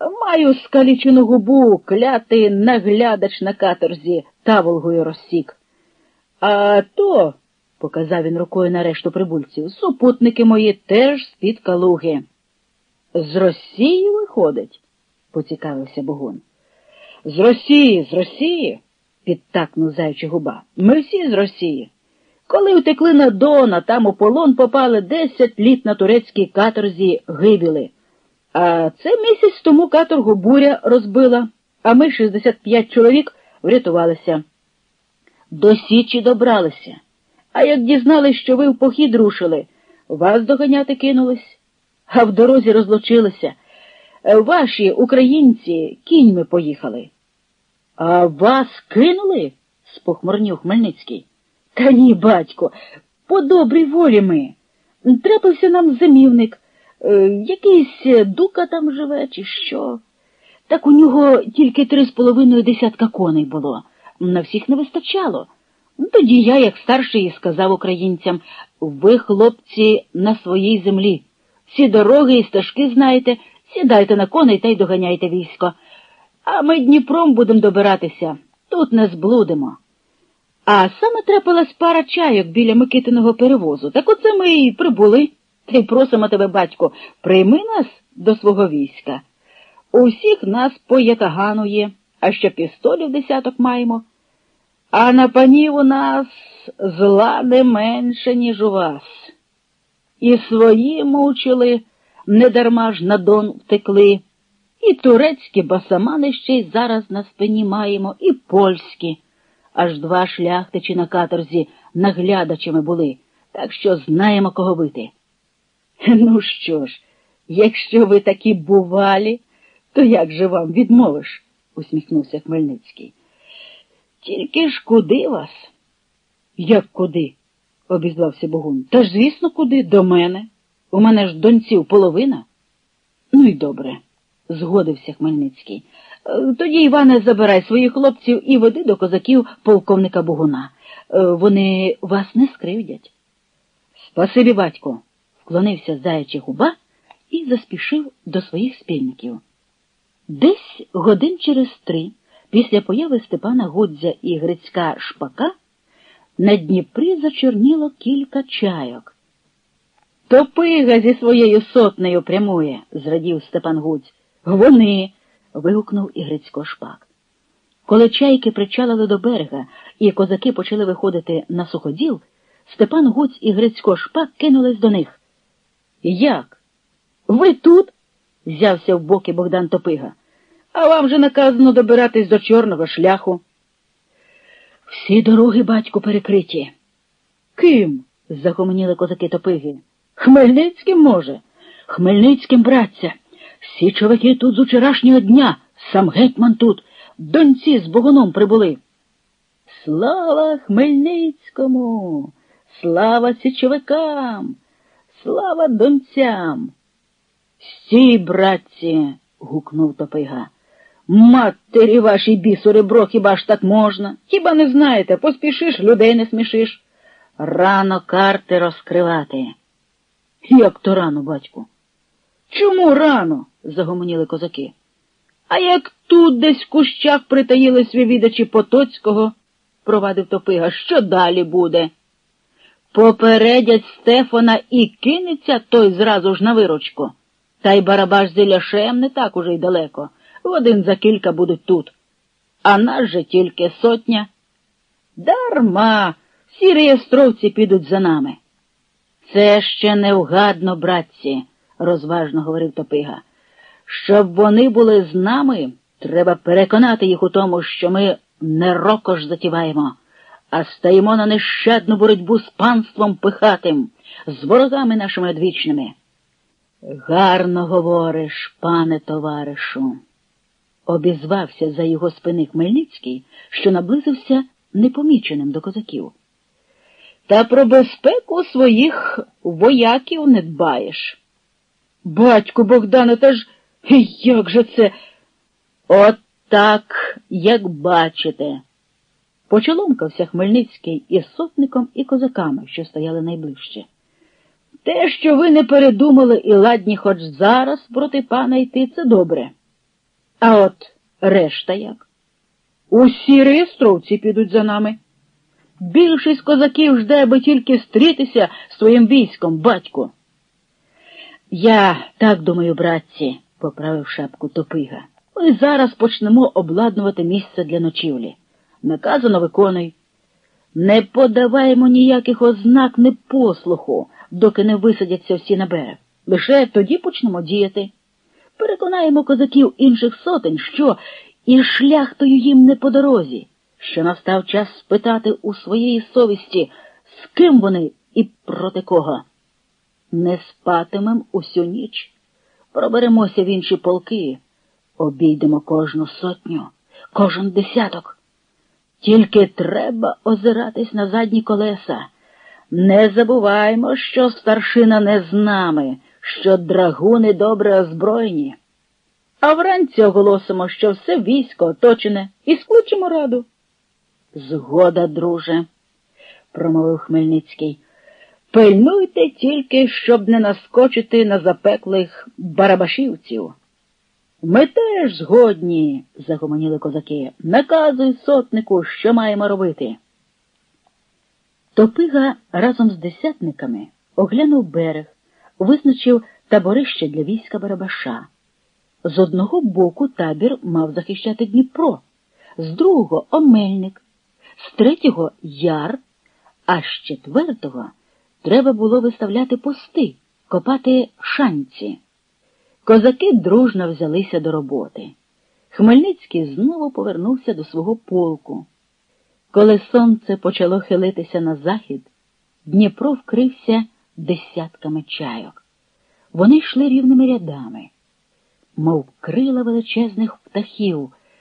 Маю скалічену губу, клятий наглядач на каторзі та волгою розсік. А то, показав він рукою на решту прибульців, супутники мої теж з-під калуги. З Росії виходить, поцікавився Богун. З Росії, з Росії, підтакнув заяча губа. Ми всі з Росії. Коли утекли на Дона, там у полон попали десять літ на турецькій каторзі гибіли. А це місяць тому каторгу буря розбила, а ми 65 чоловік врятувалися. До Січі добралися. А як дізнались, що ви в похід рушили, вас доганяти кинулись, а в дорозі розлучилися. Ваші українці кіньми поїхали. А вас кинули? спохмурнів Хмельницький. Та ні, батько, по добрій волі ми. Трапився нам замівник. Е, якийсь дука там живе, чи що. Так у нього тільки три з половиною десятка коней було. На всіх не вистачало. Тоді я, як старший, сказав українцям ви, хлопці, на своїй землі. Всі дороги і стежки знаєте, сідайте на коней та й доганяйте військо. А ми Дніпром будемо добиратися, тут не зблудимо. А саме трапилась пара чайок біля Микитиного перевозу. Так оце ми і прибули. Й просимо тебе, батько, прийми нас до свого війська. Усіх нас по ятагану а ще пістолів десяток маємо. А на панів у нас зла не менше, ніж у вас. І свої мучили, недарма ж на дон втекли, і турецькі басамани ще й зараз на спині маємо, і польські. Аж два шляхтичі на каторзі наглядачами були, так що знаємо, кого бити. Ну що ж, якщо ви такі бувалі, то як же вам відмовиш? усміхнувся Хмельницький. Тільки ж куди вас? Як куди? обізвався Богун. Та ж, звісно, куди? До мене. У мене ж донців половина. Ну й добре, згодився Хмельницький. Е, тоді, Іване, забирай своїх хлопців і веди до козаків полковника Богуна. Е, вони вас не скривдять. Спасибі, батько, вклонився заячий губа і заспішив до своїх спільників. Десь годин через три, після появи Степана Гудзя і Грицька Шпака, на Дніпрі зачорніло кілька чайок. Топига зі своєю сотнею прямує, зрадів Степан Гудзь. Вони. вигукнув і Грицько Шпак. Коли чайки причалили до берега і козаки почали виходити на суходіл, Степан Гуць і Грицько Шпак кинулись до них. Як? Ви тут? взявся в боки Богдан Топига. А вам же наказано добиратись до чорного шляху. Всі дороги, батько, перекриті. Ким? загомоніли козаки топиги. Хмельницьким, може. Хмельницьким, братця. Всі чоловіки тут з учорашнього дня, сам гетьман тут, доньці з богоном прибули. Слава Хмельницькому, слава січовикам, слава донцям. Стій, братці, гукнув Топига. Матері ваші бро, хіба ж так можна? Хіба не знаєте, поспішиш, людей не смішиш. Рано карти розкривати. Як то рано, батьку? Чому рано? загомоніли козаки. А як тут десь в кущах притаїли свій відачі Потоцького, провадив Топига, що далі буде? Попередять Стефана і кинеться той зразу ж на виручку. Та й барабаш з Іляшем не так уже й далеко. В один за кілька будуть тут. А нас же тільки сотня. Дарма, всі реєстровці підуть за нами. Це ще невгадно, братці, розважно говорив Топига. Щоб вони були з нами, треба переконати їх у тому, що ми не рокош затіваємо, а стаємо на нещадну боротьбу з панством пихатим, з ворогами нашими одвічними. Гарно говориш, пане товаришу, обізвався за його спини Хмельницький, що наблизився непоміченим до козаків. Та про безпеку своїх вояків не дбаєш. Батьку Богдане, та ж як же це? От так, як бачите. Почоломкався Хмельницький із сотником і козаками, що стояли найближче. Те, що ви не передумали і ладні хоч зараз проти пана йти, це добре. А от решта як? Усі реєстровці підуть за нами. Більшість козаків жде, аби тільки стрітися з своїм військом, батько. Я так думаю, братці, поправив шапку Топига. Ми зараз почнемо обладнувати місце для ночівлі. Наказано виконуй. Не подаваємо ніяких ознак непослуху, доки не висадяться всі на берег. Лише тоді почнемо діяти. Переконаємо козаків інших сотень, що і шляхтою їм не по дорозі, що настав час спитати у своєї совісті, з ким вони і проти кого. Не спатимем усю ніч, проберемося в інші полки, обійдемо кожну сотню, кожен десяток. Тільки треба озиратись на задні колеса. Не забуваймо, що старшина не з нами, що драгуни добре озброєні. А вранці оголосимо, що все військо оточене, і скличемо раду. Згода, друже, промовив Хмельницький. Пильнуйте тільки, щоб не наскочити на запеклих барабашівців. Ми теж згодні, загомоніли козаки. Наказуй сотнику, що маємо робити. Топига разом з десятниками оглянув берег, визначив таборище для війська Барабаша. З одного боку табір мав захищати Дніпро, з другого Омельник, з третього яр, а з четвертого треба було виставляти пости, копати шанці. Козаки дружно взялися до роботи. Хмельницький знову повернувся до свого полку. Коли сонце почало хилитися на захід, Дніпро вкрився десятками чайок. Вони йшли рівними рядами, мов крила величезних птахів.